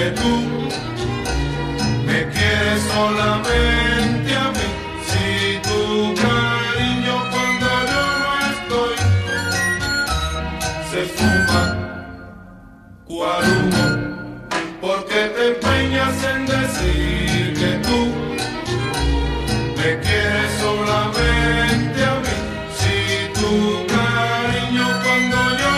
que tú me quieres solamente a mí. Si tu cariño cuando yo no estoy se fuma cual humo, porque te empeñas en decir que tú me quieres solamente a mí. Si tu cariño cuando yo